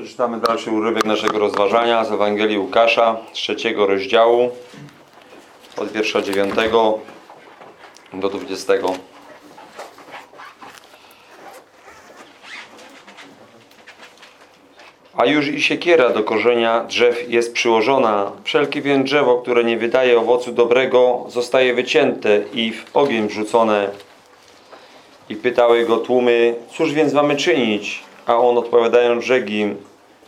Przeczytamy dalszy urywek naszego rozważania z Ewangelii Łukasza, trzeciego rozdziału, od wiersza 9 do 20. A już i siekiera do korzenia drzew jest przyłożona. Wszelkie więc drzewo, które nie wydaje owocu dobrego, zostaje wycięte i w ogień wrzucone. I pytały go tłumy, cóż więc mamy czynić? A on odpowiadając rzekł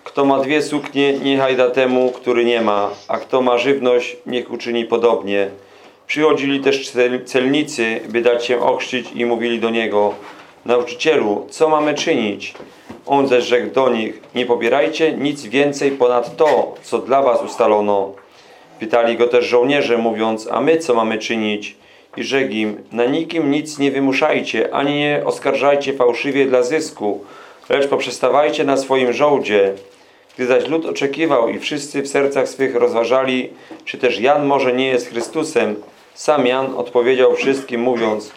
kto ma dwie suknie, niechaj da temu, który nie ma, a kto ma żywność, niech uczyni podobnie. Przychodzili też cel- celnicy, by dać się ochrzcić i mówili do niego, nauczycielu, co mamy czynić? On zaś rzekł do nich, nie pobierajcie nic więcej ponad to, co dla was ustalono. Pytali go też żołnierze, mówiąc, a my co mamy czynić? I rzekł im, na nikim nic nie wymuszajcie, ani nie oskarżajcie fałszywie dla zysku, lecz poprzestawajcie na swoim żołdzie. Gdy zaś lud oczekiwał i wszyscy w sercach swych rozważali, czy też Jan może nie jest Chrystusem, sam Jan odpowiedział wszystkim, mówiąc,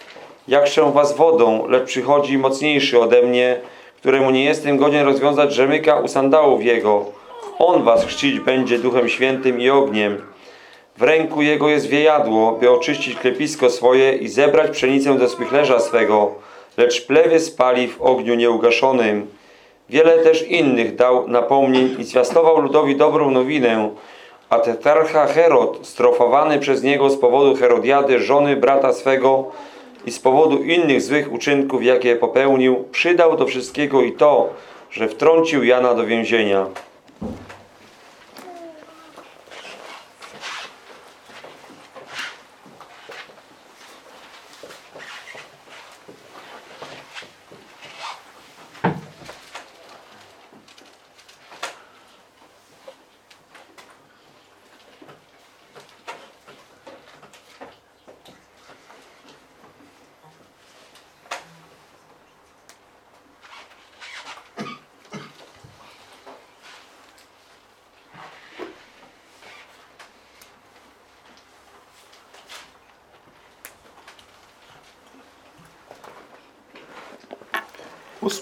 jak się was wodą, lecz przychodzi mocniejszy ode mnie, któremu nie jestem godzien rozwiązać rzemyka u sandałów jego. On was chrzcić będzie Duchem Świętym i ogniem. W ręku jego jest wiejadło, by oczyścić klepisko swoje i zebrać pszenicę ze spychlerza swego, lecz plewy spali w ogniu nieugaszonym. Wiele też innych dał napomnień i zwiastował ludowi dobrą nowinę, a tetrarcha Herod, strofowany przez niego z powodu Herodiady, żony brata swego i z powodu innych złych uczynków, jakie popełnił, przydał do wszystkiego i to, że wtrącił Jana do więzienia.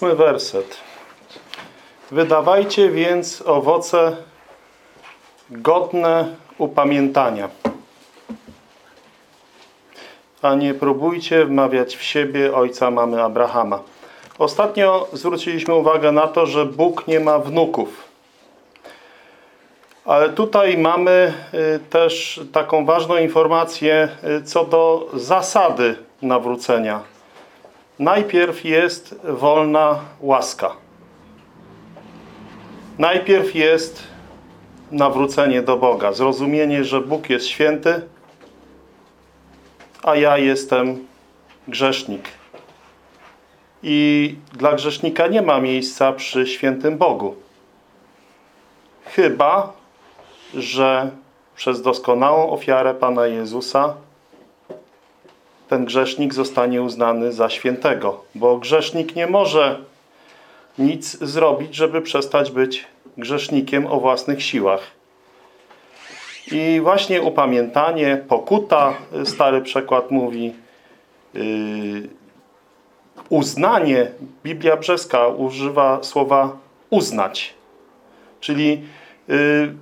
Ósmy werset. Wydawajcie więc owoce godne upamiętania. A nie próbujcie wmawiać w siebie ojca mamy Abrahama. Ostatnio zwróciliśmy uwagę na to, że Bóg nie ma wnuków. Ale tutaj mamy y, też taką ważną informację y, co do zasady nawrócenia. Najpierw jest wolna łaska. Najpierw jest nawrócenie do Boga. Zrozumienie, że Bóg jest święty, a ja jestem grzesznik. I dla grzesznika nie ma miejsca przy świętym Bogu. Chyba, że przez doskonałą ofiarę Pana Jezusa ten grzesznik zostanie uznany za świętego. Bo grzesznik nie może nic zrobić, żeby przestać być grzesznikiem o własnych siłach. I właśnie upamiętanie, pokuta, stary przekład mówi, yy, uznanie, Biblia Brzeska używa słowa uznać. Czyli yy,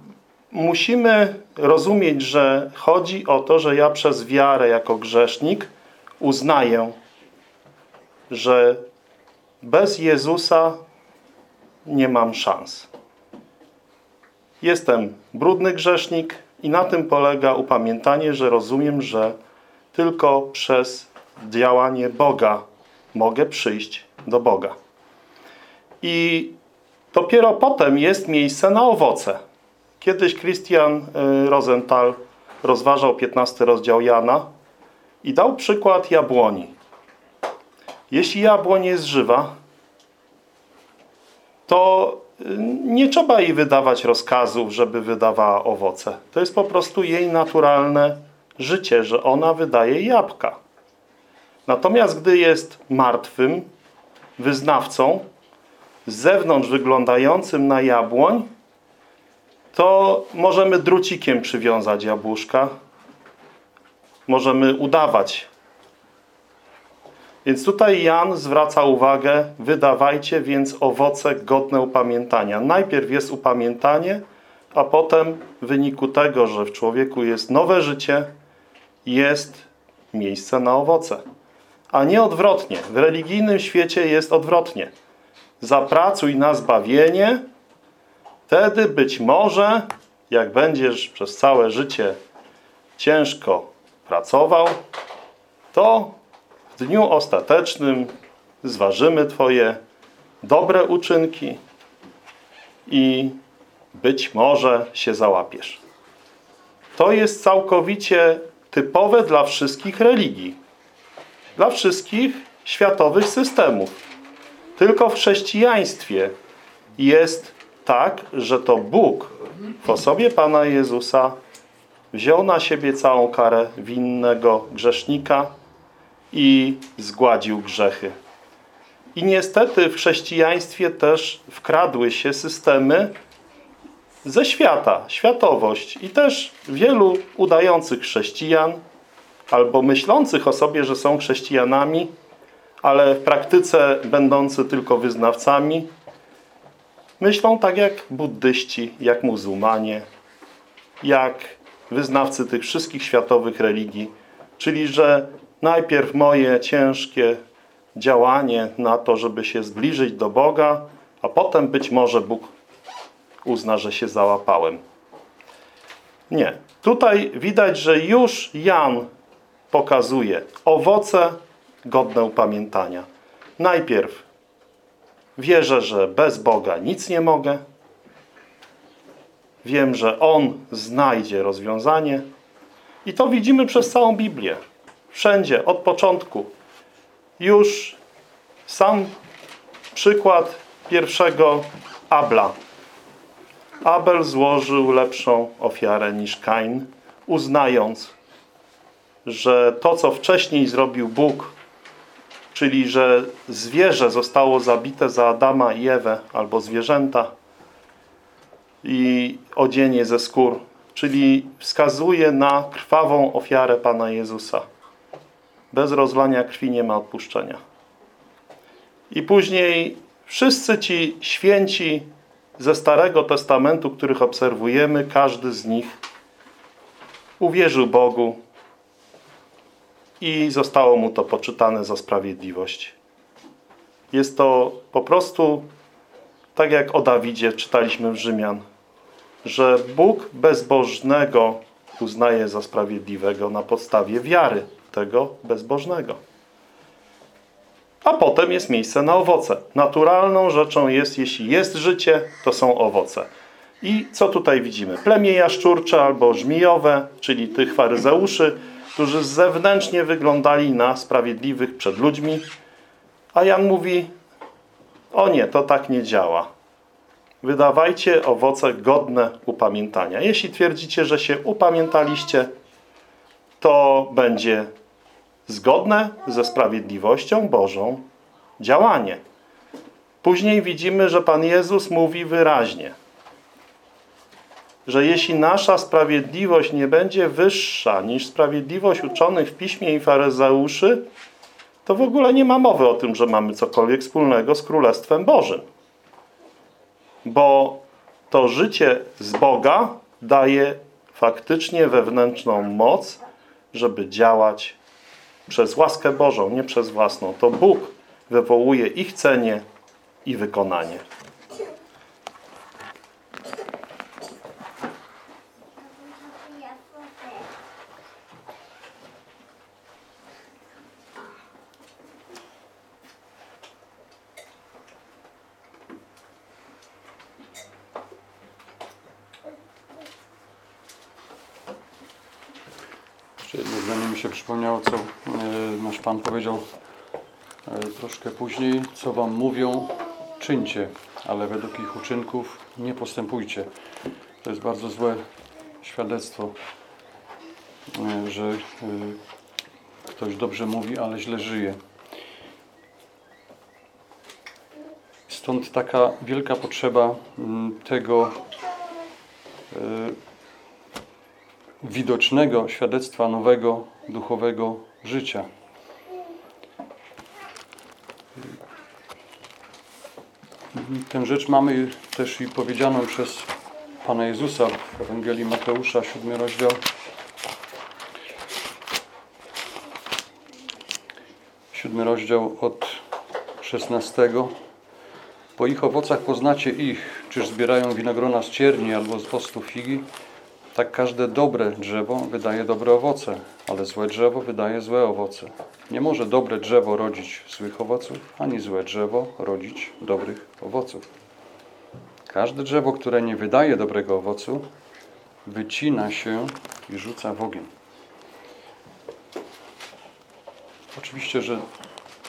musimy rozumieć, że chodzi o to, że ja przez wiarę jako grzesznik uznaję, że bez Jezusa nie mam szans. Jestem brudny grzesznik i na tym polega upamiętanie, że rozumiem, że tylko przez działanie Boga mogę przyjść do Boga. I dopiero potem jest miejsce na owoce. Kiedyś Christian Rosenthal rozważał 15 rozdział Jana i dał przykład jabłoni. Jeśli jabłoń jest żywa, to nie trzeba jej wydawać rozkazów, żeby wydawała owoce. To jest po prostu jej naturalne życie, że ona wydaje jabłka. Natomiast gdy jest martwym wyznawcą, z zewnątrz wyglądającym na jabłoń, to możemy drucikiem przywiązać jabłuszka. Możemy udawać. Więc tutaj Jan zwraca uwagę, wydawajcie więc owoce godne upamiętania. Najpierw jest upamiętanie, a potem w wyniku tego, że w człowieku jest nowe życie, jest miejsce na owoce. A nie odwrotnie. W religijnym świecie jest odwrotnie. Zapracuj na zbawienie, wtedy być może, jak będziesz przez całe życie ciężko pracował, to w dniu ostatecznym zważymy Twoje dobre uczynki i być może się załapiesz. To jest całkowicie typowe dla wszystkich religii, dla wszystkich światowych systemów. Tylko w chrześcijaństwie jest tak, że to Bóg w osobie Pana Jezusa wziął na siebie całą karę winnego grzesznika i zgładził grzechy. I niestety w chrześcijaństwie też wkradły się systemy ze świata, światowość i też wielu udających chrześcijan albo myślących o sobie, że są chrześcijanami, ale w praktyce będący tylko wyznawcami, myślą tak jak buddyści, jak muzułmanie, jak wyznawcy tych wszystkich światowych religii, czyli że najpierw moje ciężkie działanie na to, żeby się zbliżyć do Boga, a potem być może Bóg uzna, że się załapałem. Nie. Tutaj widać, że już Jan pokazuje owoce godne upamiętania. Najpierw wierzę, że bez Boga nic nie mogę. Wiem, że On znajdzie rozwiązanie. I to widzimy przez całą Biblię. Wszędzie, od początku. Już sam przykład pierwszego Abla. Abel złożył lepszą ofiarę niż Kain, uznając, że to, co wcześniej zrobił Bóg, czyli że zwierzę zostało zabite za Adama i Ewę, albo zwierzęta i odzienie ze skór, czyli wskazuje na krwawą ofiarę Pana Jezusa. Bez rozlania krwi nie ma odpuszczenia. I później wszyscy ci święci ze Starego Testamentu, których obserwujemy, każdy z nich uwierzył Bogu i zostało mu to poczytane za sprawiedliwość. Jest to po prostu tak jak o Dawidzie czytaliśmy w Rzymian, że Bóg bezbożnego uznaje za sprawiedliwego na podstawie wiary tego bezbożnego. A potem jest miejsce na owoce. Naturalną rzeczą jest, jeśli jest życie, to są owoce. I co tutaj widzimy? Plemię jaszczurcze albo żmijowe, czyli tych faryzeuszy, którzy zewnętrznie wyglądali na sprawiedliwych przed ludźmi. A Jan mówi, o nie, to tak nie działa. Wydawajcie owoce godne upamiętania. Jeśli twierdzicie, że się upamiętaliście, to będzie zgodne ze sprawiedliwością Bożą działanie. Później widzimy, że Pan Jezus mówi wyraźnie, że jeśli nasza sprawiedliwość nie będzie wyższa niż sprawiedliwość uczonych w Piśmie i faryzeuszy, to w ogóle nie ma mowy o tym, że mamy cokolwiek wspólnego z Królestwem Bożym. Bo to życie z Boga daje faktycznie wewnętrzną moc, żeby działać przez łaskę Bożą, nie przez własną. To Bóg wywołuje ich chcenie i wykonanie. Jeszcze jedno mi się przypomniało, co e, nasz Pan powiedział e, troszkę później. Co wam mówią, czyńcie, ale według ich uczynków nie postępujcie. To jest bardzo złe świadectwo, e, że ktoś dobrze mówi, ale źle żyje. Stąd taka wielka potrzeba mm, tego widocznego świadectwa nowego duchowego życia. Tę rzecz mamy też i powiedzianą przez Pana Jezusa w Ewangelii Mateusza, 7 rozdział. Siódmy rozdział od 16. Po ich owocach poznacie ich, czyż zbierają winogrona z cierni albo z postów figi? Tak każde dobre drzewo wydaje dobre owoce, ale złe drzewo wydaje złe owoce. Nie może dobre drzewo rodzić złych owoców, ani złe drzewo rodzić dobrych owoców. Każde drzewo, które nie wydaje dobrego owocu, wycina się i rzuca w ogień. Oczywiście, że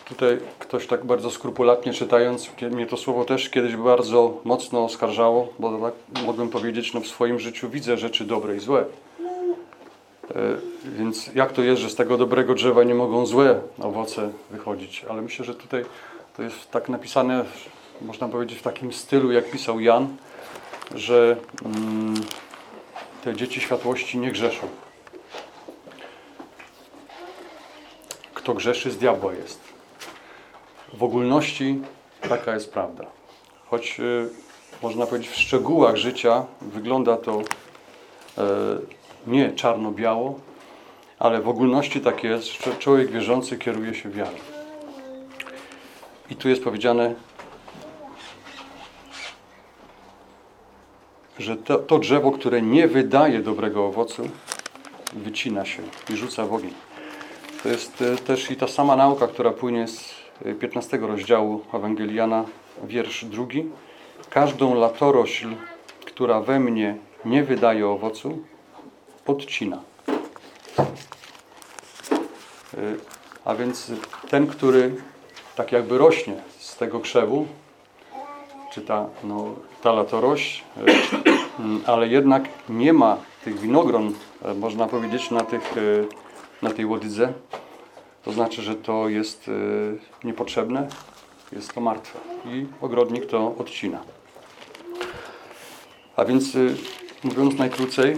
tutaj ktoś tak bardzo skrupulatnie czytając, mnie to słowo też kiedyś bardzo mocno oskarżało, bo tak mogłem powiedzieć, no w swoim życiu widzę rzeczy dobre i złe. E, Więc jak to jest, że z tego dobrego drzewa nie mogą złe owoce wychodzić? Ale myślę, że tutaj to jest tak napisane, można powiedzieć, w takim stylu, jak pisał Jan, że mm, te dzieci światłości nie grzeszą. Kto grzeszy z diabła jest. W ogólności taka jest prawda. Choć y, można powiedzieć w szczegółach życia wygląda to e, nie czarno-biało, ale w ogólności tak jest, że człowiek wierzący kieruje się wiarą. I tu jest powiedziane, że to, to drzewo, które nie wydaje dobrego owocu, wycina się i rzuca w ogień. To jest e, też i ta sama nauka, która płynie z 15 rozdziału Ewangelii Jana, wiersz drugi. Każdą latorośl, która we mnie nie wydaje owocu, podcina. E, A więc ten, który tak jakby rośnie z tego krzewu, czy ta, no, ta latorośl, e, mm, ale jednak nie ma tych winogron, e, można powiedzieć, na, tych, na tej łodydze, to znaczy, że to jest e, niepotrzebne, jest to martwe i ogrodnik to odcina. A więc, e, mówiąc najkrócej,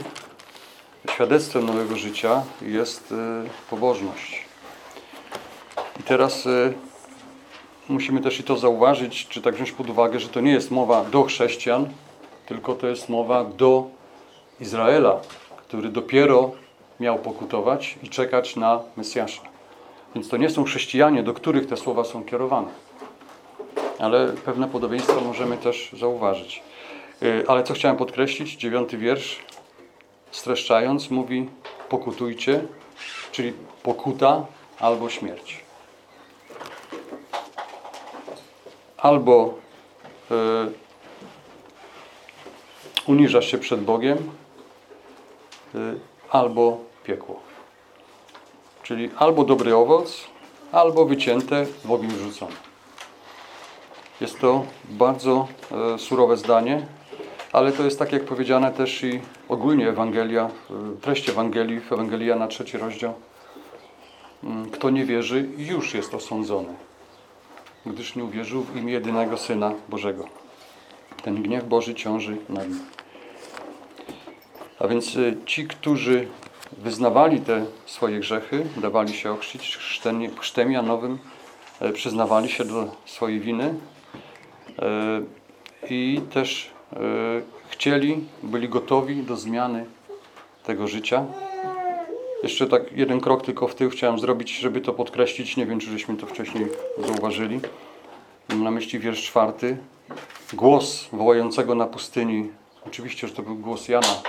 świadectwem nowego życia jest e, pobożność. I teraz musimy też i to zauważyć, czy tak wziąć pod uwagę, że to nie jest mowa do chrześcijan, tylko to jest mowa do Izraela, który dopiero miał pokutować i czekać na Mesjasza. Więc to nie są chrześcijanie, do których te słowa są kierowane. Ale pewne podobieństwa możemy też zauważyć. Yy, Ale co chciałem podkreślić, dziewiąty wiersz, streszczając, mówi pokutujcie, czyli pokuta albo śmierć. albo y, uniżasz się przed Bogiem, y, albo piekło. Czyli albo dobry owoc, albo wycięte w ogień wrzucone. Jest to bardzo e, surowe zdanie, ale to jest tak jak powiedziane też i ogólnie Ewangelia, y, treść Ewangelii, w Ewangelia na trzeci rozdział. Mm, Kto nie wierzy, już jest osądzony gdyż nie uwierzył w imię jedynego Syna Bożego. Ten gniew Boży ciąży nad nim. A więc y, ci, którzy wyznawali te swoje grzechy, dawali się ochrzcić chrztem, Janowym, e, przyznawali się do swojej winy e, i też e, chcieli, byli gotowi do zmiany tego życia. Jeszcze tak jeden krok tylko w tył chciałem zrobić, żeby to podkreślić. Nie wiem, czy żeśmy to wcześniej zauważyli. Mam na myśli wiersz czwarty. Głos wołającego na pustyni. Oczywiście, że to był głos Jana,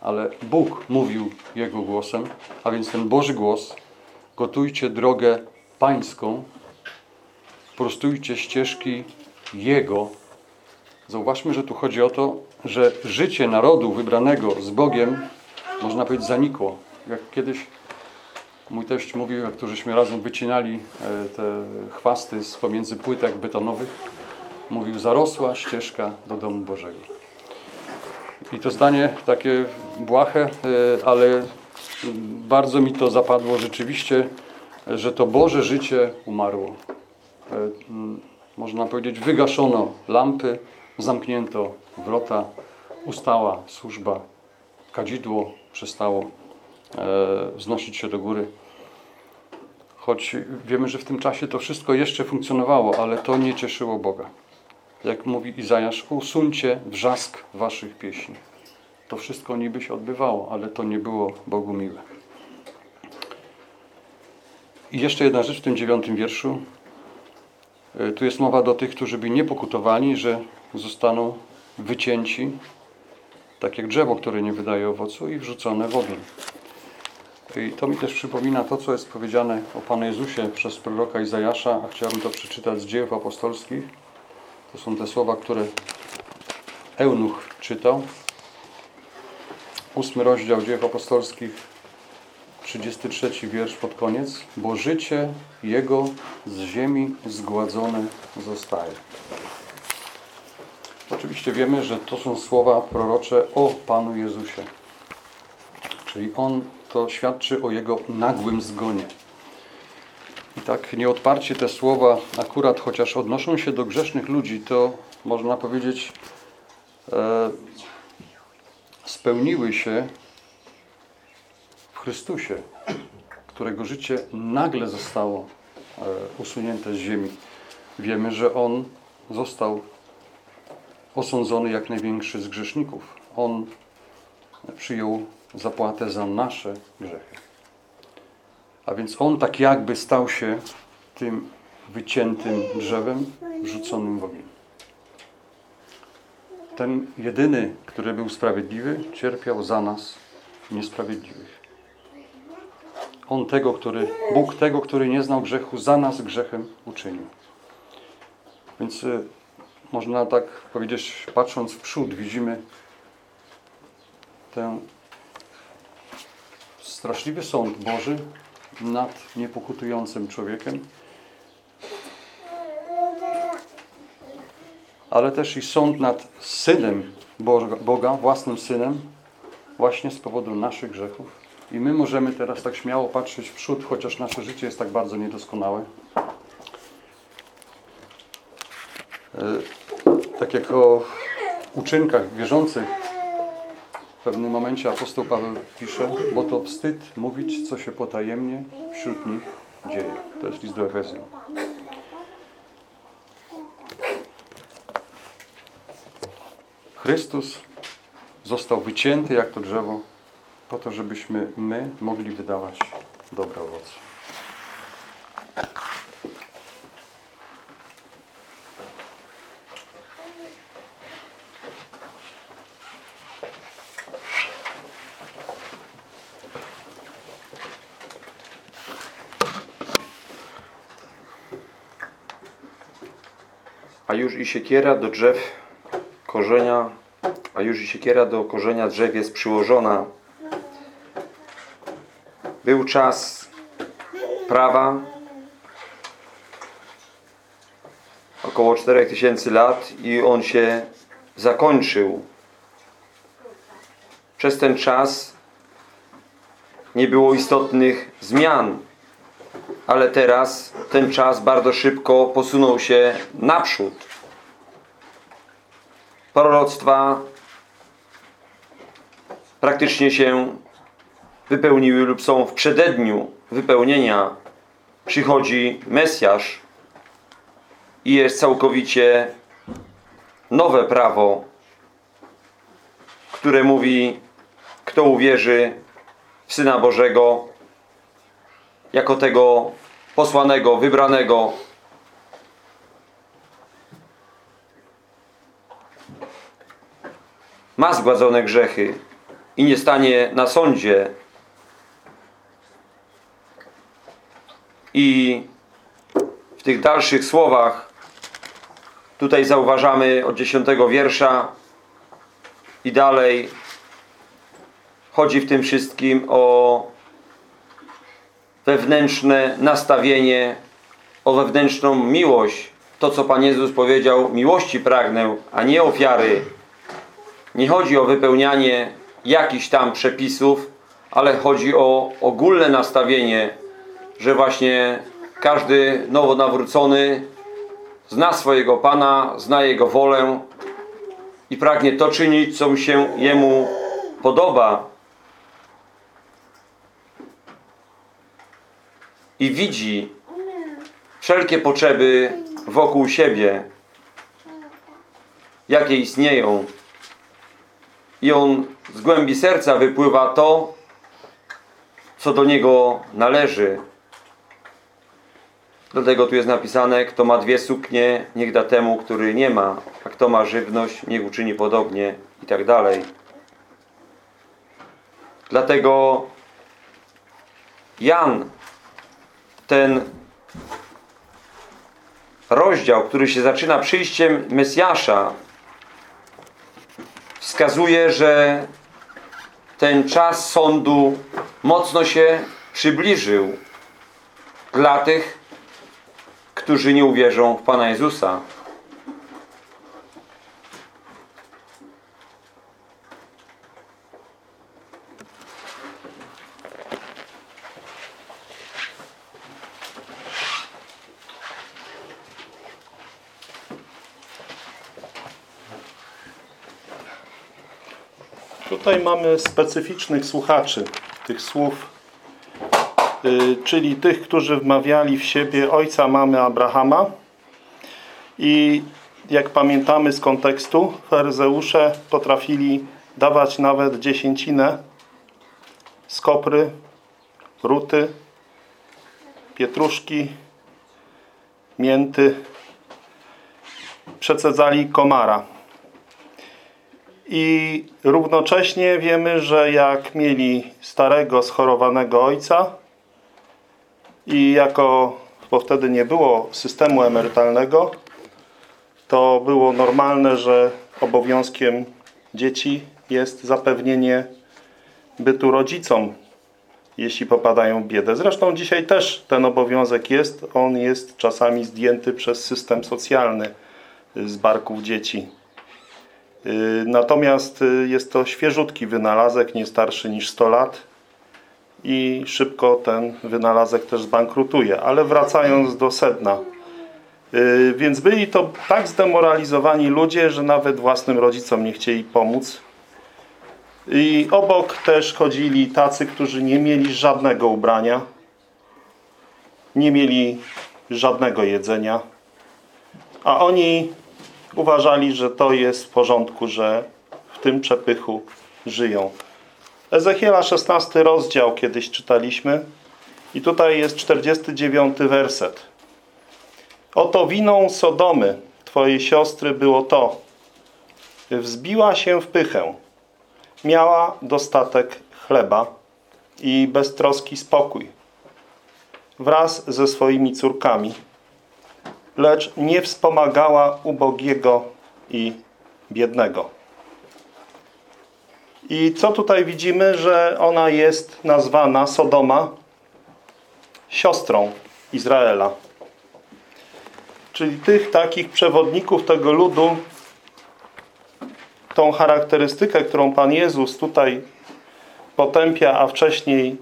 ale Bóg mówił jego głosem, a więc ten Boży głos. Gotujcie drogę pańską, prostujcie ścieżki Jego. Zauważmy, że tu chodzi o to, że życie narodu wybranego z Bogiem, można powiedzieć, zanikło jak kiedyś mój teść mówił, jak to żeśmy razem wycinali e, te chwasty z pomiędzy płytek betonowych, mówił, zarosła ścieżka do domu Bożego. I to zdanie takie błahe, e, ale bardzo mi to zapadło rzeczywiście, że to Boże życie umarło. E, Można powiedzieć, wygaszono lampy, zamknięto wrota, ustała służba, kadzidło przestało e, wznosić się do góry. Choć wiemy, że w tym czasie to wszystko jeszcze funkcjonowało, ale to nie cieszyło Boga. Jak mówi Izajasz, usuńcie wrzask waszych pieśni. To wszystko niby się odbywało, ale to nie było Bogu miłe. I jeszcze jedna rzecz w tym dziewiątym wierszu. E, Tu jest mowa do tych, którzy by nie pokutowali, że zostaną wycięci, tak jak drzewo, które nie wydaje owocu i wrzucone w ogień. I to mi też przypomina to, co jest powiedziane o Panu Jezusie przez proroka Izajasza, a chciałbym to przeczytać z dziejów apostolskich. To są te słowa, które Eunuch czytał. Ósmy rozdział dziejów apostolskich, 33 wiersz pod koniec. Bo życie Jego z ziemi zgładzone zostaje. Oczywiście wiemy, że to są słowa prorocze o Panu Jezusie. Czyli On to świadczy o Jego nagłym zgonie. I tak nieodparcie te słowa, akurat chociaż odnoszą się do grzesznych ludzi, to można powiedzieć e, spełniły się w Chrystusie, którego życie nagle zostało e, usunięte z ziemi. Wiemy, że On został osądzony jak największy z grzeszników. On przyjął zapłatę za nasze grzechy. A więc On tak jakby stał się tym wyciętym drzewem wrzuconym w ogień. Ten jedyny, który był sprawiedliwy, cierpiał za nas niesprawiedliwych. On tego, który, Bóg tego, który nie znał grzechu, za nas grzechem uczynił. Więc y, można tak powiedzieć, patrząc w przód, widzimy ten straszliwy sąd Boży nad niepokutującym człowiekiem, ale też i sąd nad Synem Boga, własnym Synem, właśnie z powodu naszych grzechów. I my możemy teraz tak śmiało patrzeć w przód, chociaż nasze życie jest tak bardzo niedoskonałe. E, Tak jak o uczynkach wierzących w pewnym momencie apostoł Paweł pisze, bo to wstyd mówić, co się potajemnie wśród nich dzieje. To jest list do Efezjan. Chrystus został wycięty jak to drzewo po to, żebyśmy my mogli wydawać dobre owoce. I siekiera do drzew korzenia, a już i siekiera do korzenia drzew jest przyłożona. Był czas prawa, około 4000 lat i on się zakończył. Przez ten czas nie było istotnych zmian, ale teraz ten czas bardzo szybko posunął się naprzód. Proroctwa praktycznie się wypełniły lub są w przededniu wypełnienia. Przychodzi Mesjasz i jest całkowicie nowe prawo, które mówi, kto uwierzy w Syna Bożego jako tego posłanego, wybranego. Ma zgładzone grzechy i nie stanie na sądzie. I w tych dalszych słowach tutaj zauważamy od dziesiątego wiersza i dalej chodzi w tym wszystkim o wewnętrzne nastawienie, o wewnętrzną miłość. To, co Pan Jezus powiedział, miłości pragnę, a nie ofiary. Nie chodzi o wypełnianie jakichś tam przepisów, ale chodzi o ogólne nastawienie, że właśnie każdy nowo nawrócony zna swojego Pana, zna Jego wolę i pragnie to czynić, co mu się Jemu podoba. i widzi wszelkie potrzeby wokół siebie. jakie istnieją. I on z głębi serca wypływa to, co do niego należy. Dlatego tu jest napisane, kto ma dwie suknie, niech da temu, który nie ma, a kto ma żywność, niech uczyni podobnie i tak dalej. Dlatego Jan, ten rozdział, który się zaczyna przyjściem Mesjasza, wskazuje, że ten czas sądu mocno się przybliżył dla tych, którzy nie uwierzą w Pana Jezusa. Tutaj mamy specyficznych słuchaczy tych słów, y, czyli tych, którzy wmawiali w siebie ojca, mamy Abrahama. I jak pamiętamy z kontekstu, faryzeusze potrafili dawać nawet dziesięcinę z kopry, ruty, pietruszki, mięty. Przecedzali komara. I równocześnie wiemy, że jak mieli starego, schorowanego ojca i jako, bo wtedy nie było systemu emerytalnego, to było normalne, że obowiązkiem dzieci jest zapewnienie bytu rodzicom, jeśli popadają w biedę. Zresztą dzisiaj też ten obowiązek jest. On jest czasami zdjęty przez system socjalny z barków dzieci. Yy, Natomiast y, jest to świeżutki wynalazek, nie starszy niż 100 lat i szybko ten wynalazek też zbankrutuje. Ale wracając do sedna. Yy, Więc byli to tak zdemoralizowani ludzie, że nawet własnym rodzicom nie chcieli pomóc. I obok też chodzili tacy, którzy nie mieli żadnego ubrania, nie mieli żadnego jedzenia, a oni uważali, że to jest w porządku, że w tym przepychu żyją. Ezechiela 16 rozdział kiedyś czytaliśmy i tutaj jest 49 werset. Oto winą Sodomy, twojej siostry, było to. Wzbiła się w pychę, miała dostatek chleba i beztroski spokój wraz ze swoimi córkami lecz nie wspomagała ubogiego i biednego. I co tutaj widzimy? Że ona jest nazwana Sodoma siostrą Izraela. Czyli tych takich przewodników tego ludu, tą charakterystykę, którą Pan Jezus tutaj potępia, a wcześniej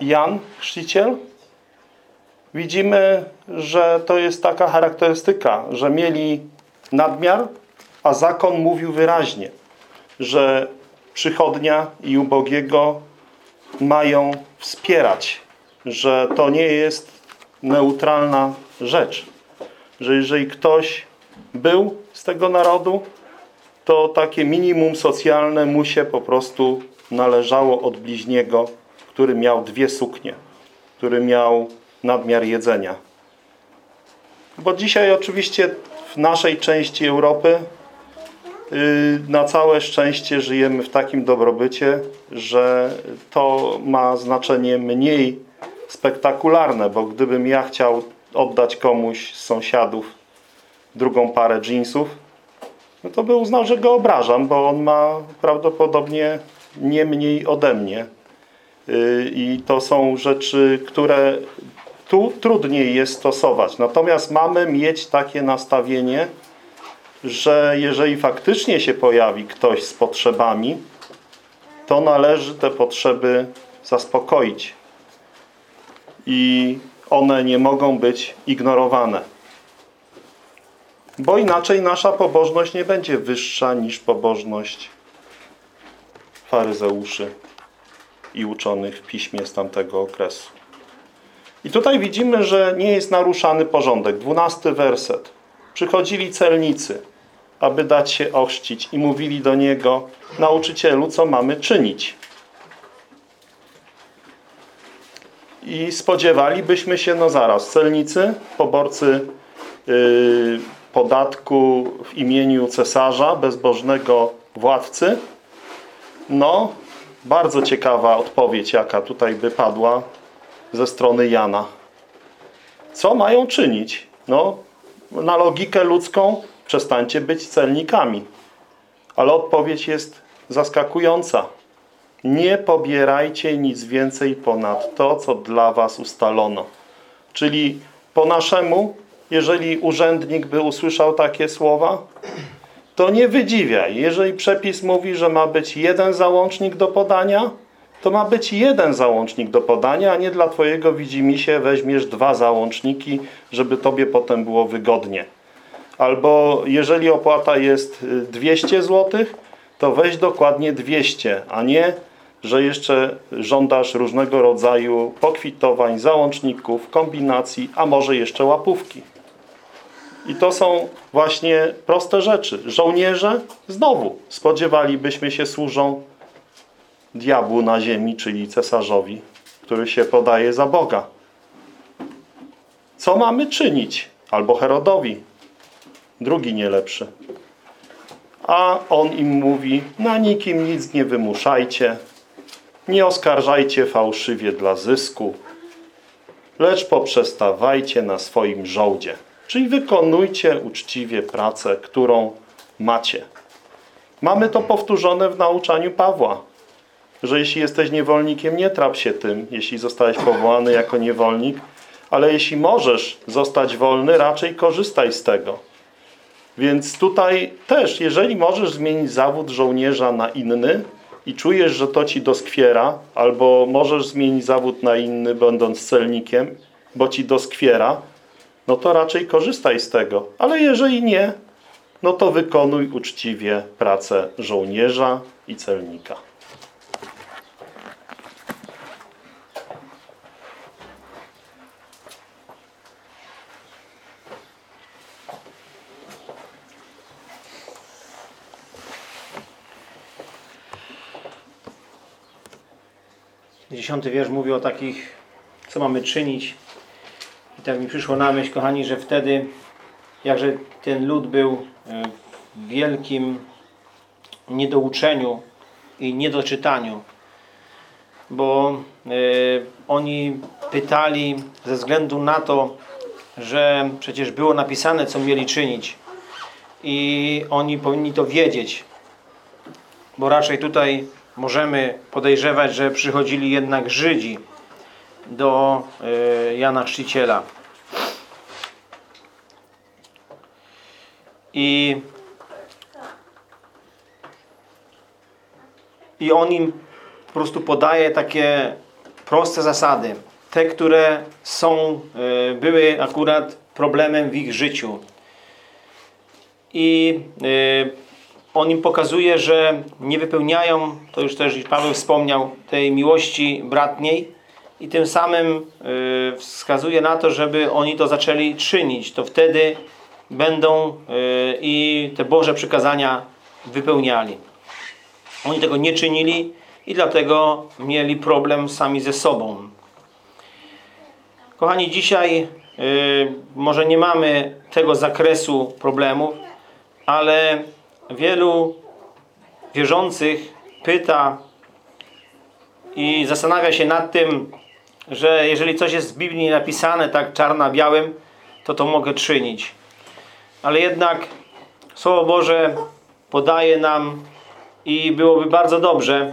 Jan, chrzciciel, widzimy, że to jest taka charakterystyka, że mieli nadmiar, a zakon mówił wyraźnie, że przychodnia i ubogiego mają wspierać, że to nie jest neutralna rzecz, że jeżeli ktoś był z tego narodu, to takie minimum socjalne mu się po prostu należało od bliźniego, który miał dwie suknie, który miał nadmiar jedzenia. Bo dzisiaj oczywiście w naszej części Europy yy, na całe szczęście żyjemy w takim dobrobycie, że to ma znaczenie mniej spektakularne, bo gdybym ja chciał oddać komuś z sąsiadów drugą parę jeansów, no to by uznał, że go obrażam, bo on ma prawdopodobnie nie mniej ode mnie. Yy, I to są rzeczy, które tu trudniej jest stosować. Natomiast mamy mieć takie nastawienie, że jeżeli faktycznie się pojawi ktoś z potrzebami, to należy te potrzeby zaspokoić. I one nie mogą być ignorowane. Bo inaczej nasza pobożność nie będzie wyższa niż pobożność faryzeuszy i uczonych w piśmie z tamtego okresu. I tutaj widzimy, że nie jest naruszany porządek. Dwunasty werset. Przychodzili celnicy, aby dać się ochrzcić i mówili do Niego, nauczycielu, co mamy czynić? I spodziewalibyśmy się, no zaraz, celnicy, poborcy yy, podatku w imieniu cesarza, bezbożnego władcy. No, bardzo ciekawa odpowiedź, jaka tutaj by padła ze strony Jana. Co mają czynić? No, na logikę ludzką przestańcie być celnikami. Ale odpowiedź jest zaskakująca. Nie pobierajcie nic więcej ponad to, co dla was ustalono. Czyli po naszemu, jeżeli urzędnik by usłyszał takie słowa, to nie wydziwiaj. Jeżeli przepis mówi, że ma być jeden załącznik do podania, to ma być jeden załącznik do podania, a nie dla twojego widzimisię weźmiesz dwa załączniki, żeby tobie potem było wygodnie. Albo jeżeli opłata jest y, 200 zł, to weź dokładnie 200, a nie, że jeszcze żądasz różnego rodzaju pokwitowań, załączników, kombinacji, a może jeszcze łapówki. I to są właśnie proste rzeczy. Żołnierze znowu spodziewalibyśmy się służą diabłu na ziemi, czyli cesarzowi, który się podaje za Boga. Co mamy czynić? Albo Herodowi, drugi nie lepszy. A on im mówi, na nikim nic nie wymuszajcie, nie oskarżajcie fałszywie dla zysku, lecz poprzestawajcie na swoim żołdzie. Czyli wykonujcie uczciwie pracę, którą macie. Mamy to powtórzone w nauczaniu Pawła, że jeśli jesteś niewolnikiem, nie trap się tym, jeśli zostałeś powołany jako niewolnik, ale jeśli możesz zostać wolny, raczej korzystaj z tego. Więc tutaj też, jeżeli możesz zmienić zawód żołnierza na inny i czujesz, że to ci doskwiera, albo możesz zmienić zawód na inny, będąc celnikiem, bo ci doskwiera, no to raczej korzystaj z tego. Ale jeżeli nie, no to wykonuj uczciwie pracę żołnierza i celnika. Dziesiąty wiersz mówi o takich, co mamy czynić. I tak mi przyszło na myśl, kochani, że wtedy, jakże ten lud był e, w wielkim niedouczeniu i niedoczytaniu, bo e, oni pytali ze względu na to, że przecież było napisane, co mieli czynić. I oni powinni to wiedzieć, bo raczej tutaj możemy podejrzewać, że przychodzili jednak Żydzi do y, Jana Chrzciciela. I, I on im po prostu podaje takie proste zasady. Te, które są, y, były akurat problemem w ich życiu. I y, on im pokazuje, że nie wypełniają, to już też Paweł wspomniał, tej miłości bratniej i tym samym y, wskazuje na to, żeby oni to zaczęli czynić. To wtedy będą y, i te Boże przykazania wypełniali. Oni tego nie czynili i dlatego mieli problem sami ze sobą. Kochani, dzisiaj y, może nie mamy tego zakresu problemów, ale wielu wierzących pyta i zastanawia się nad tym, że jeżeli coś jest w Biblii napisane tak czarno białym, to to mogę czynić. Ale jednak Słowo Boże podaje nam i byłoby bardzo dobrze,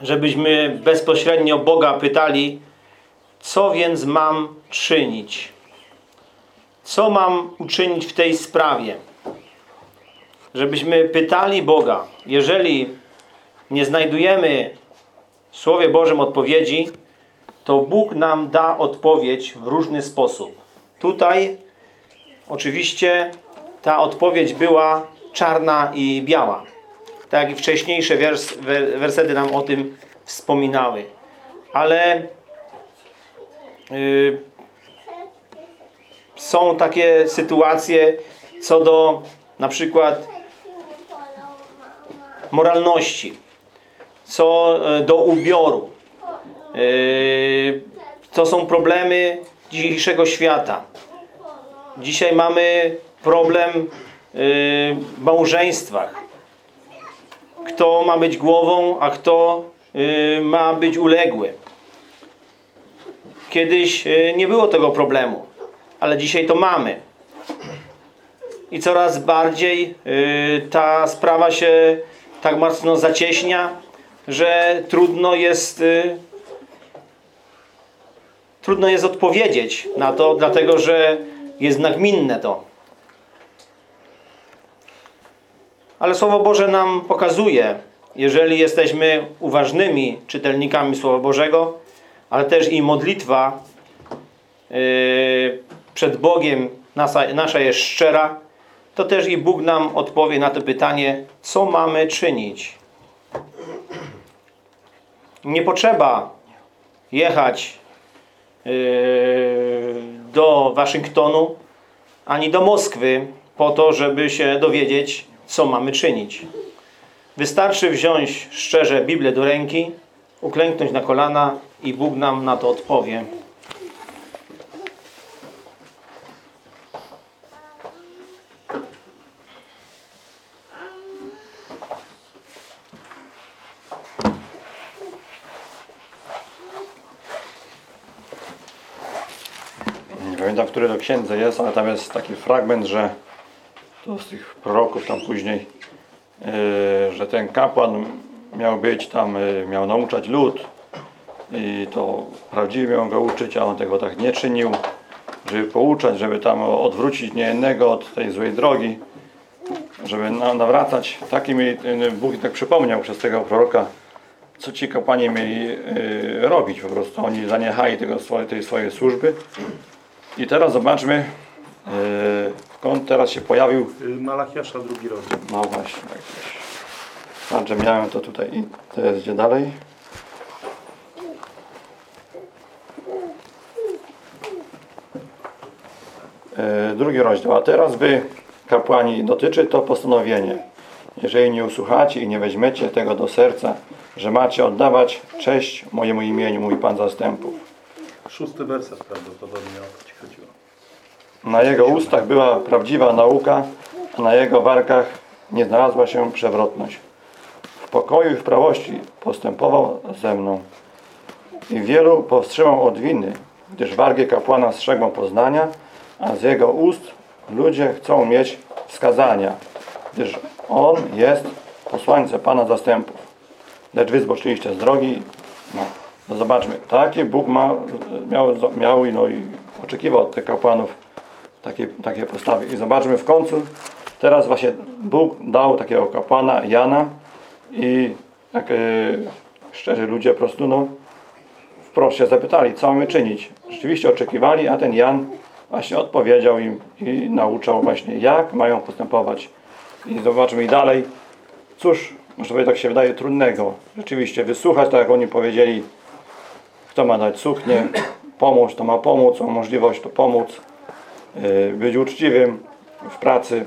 żebyśmy bezpośrednio Boga pytali, co więc mam czynić? Co mam uczynić w tej sprawie? Żebyśmy pytali Boga. Jeżeli nie znajdujemy w Słowie Bożym odpowiedzi, to Bóg nam da odpowiedź w różny sposób. Tutaj oczywiście ta odpowiedź była czarna i biała. Tak jak i wcześniejsze wers wersety nam o tym wspominały. Ale yy, są takie sytuacje co do na przykład moralności, co e, do ubioru. Yy, To są problemy dzisiejszego świata. Dzisiaj mamy problem yy, w małżeństwach. Kto ma być głową, a kto ma być uległy. Kiedyś nie było tego problemu, ale dzisiaj to mamy. I coraz bardziej ta sprawa się tak mocno zacieśnia, że trudno jest yy, trudno jest odpowiedzieć na to, dlatego że jest nagminne to. Ale Słowo Boże nam pokazuje, jeżeli jesteśmy uważnymi czytelnikami Słowa Bożego, ale też i modlitwa yy, przed Bogiem nasza jest szczera, to też i Bóg nam odpowie na to pytanie, co mamy czynić. Nie potrzeba jechać yy, do Waszyngtonu ani do Moskwy po to, żeby się dowiedzieć, co mamy czynić. Wystarczy wziąć szczerze Biblię do ręki, uklęknąć na kolana i Bóg nam na to odpowie. Nie pamiętam, który to księdze jest, ale tam jest taki fragment, że to z tych proroków tam później, yy, że ten kapłan miał być tam, yy, miał nauczać lud i to prawdziwie miał go uczyć, a on tego tak nie czynił, żeby pouczać, żeby tam odwrócić niejednego od tej złej drogi, żeby na, nawracać. Taki mi yy, Bóg tak przypomniał przez tego proroka, co ci kapłani mieli robić po prostu. Oni zaniechali tego, tej swojej służby. I teraz zobaczmy, yy, skąd teraz się pojawił. Y, Malachiasza, drugi rozdział. No właśnie, tak. Znaczy miałem to tutaj i to jest gdzie dalej. Yy, drugi rozdział. A teraz wy, kapłani, dotyczy to postanowienie. Jeżeli nie usłuchacie i nie weźmiecie tego do serca, że macie oddawać cześć mojemu imieniu, mój Pan zastępów. Szósty werset prawdopodobnie o to ci chodziło. Na jego ustach była prawdziwa nauka, a na jego warkach nie znalazła się przewrotność. W pokoju i w prawości postępował ze mną. I wielu powstrzymał od winy, gdyż wargi kapłana strzegą poznania, a z jego ust ludzie chcą mieć wskazania, gdyż on jest posłańcem Pana zastępów. Lecz wy zboczyliście z drogi. No, no zobaczmy, taki Bóg ma, miał, miał no i oczekiwał od tych kapłanów takie, takie postawy. I zobaczmy w końcu, teraz właśnie Bóg dał takiego kapłana Jana i tak e, szczerzy ludzie po prostu no, wprost się zapytali, co mamy czynić. Rzeczywiście oczekiwali, a ten Jan właśnie odpowiedział im i nauczał właśnie, jak mają postępować. I zobaczmy i dalej. Cóż, może powiedzieć, tak się wydaje trudnego. Rzeczywiście wysłuchać, tak jak oni powiedzieli, kto ma dać suknię, pomóc, to ma pomóc, ma możliwość to pomóc, być uczciwym w pracy,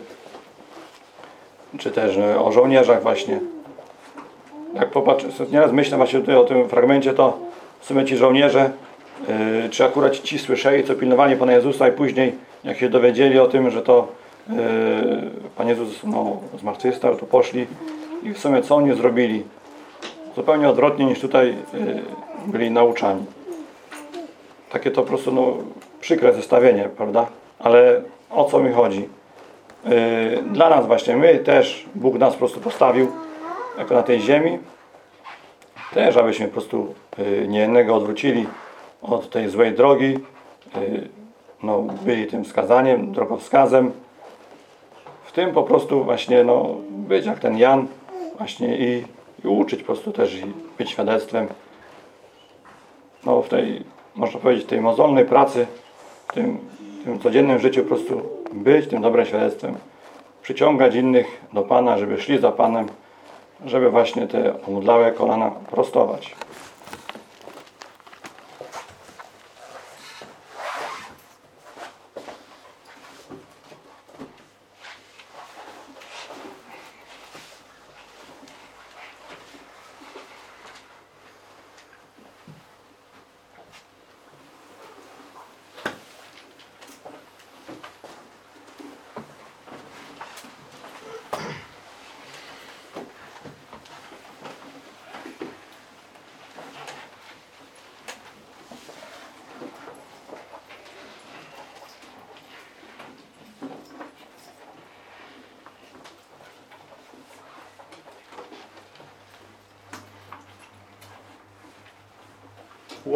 czy też yy, o żołnierzach właśnie. Jak popatrzę, nieraz myślę właśnie tutaj o tym fragmencie, to w sumie ci żołnierze, yy, czy akurat ci słyszeli, co pilnowali Pana Jezusa i później, jak się dowiedzieli o tym, że to Pan Jezus no, zmartwychwstał, to poszli i w sumie co oni zrobili? Zupełnie odwrotnie niż tutaj byli nauczani. Takie to po prostu no, przykre zestawienie, prawda? Ale o co mi chodzi? Yy, dla nas właśnie, my też, Bóg nas po prostu postawił jako na tej ziemi, też abyśmy po prostu yy, niejednego odwrócili od tej złej drogi, yy, no, byli tym wskazaniem, drogowskazem. W tym po prostu właśnie no, być jak ten Jan właśnie i, i uczyć po prostu też i być świadectwem no, w tej, można powiedzieć, tej mozolnej pracy, w tym, tym codziennym życiu po prostu być tym dobrym świadectwem, przyciągać innych do Pana, żeby szli za Panem, żeby właśnie te omdlałe kolana prostować.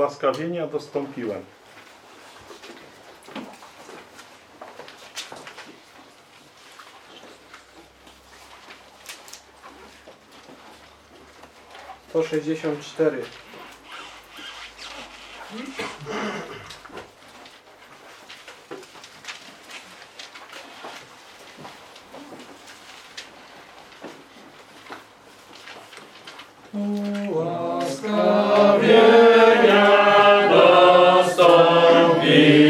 Ułaskawienia dostąpiłem. To 64. Amen.